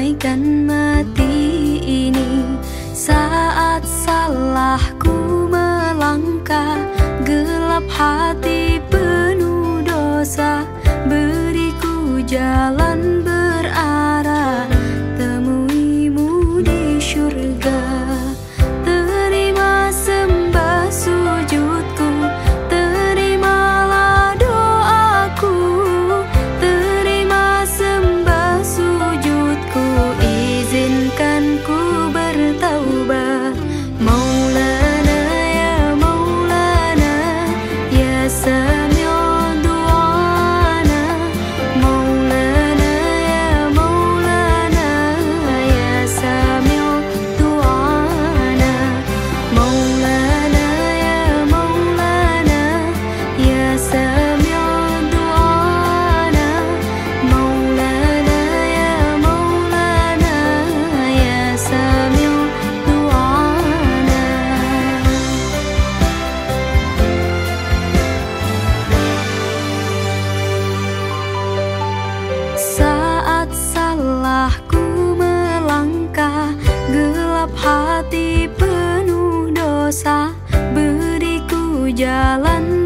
damaikan mati ini Saat salahku melangkah gelap hati Setiap hati penuh dosa Beriku jalan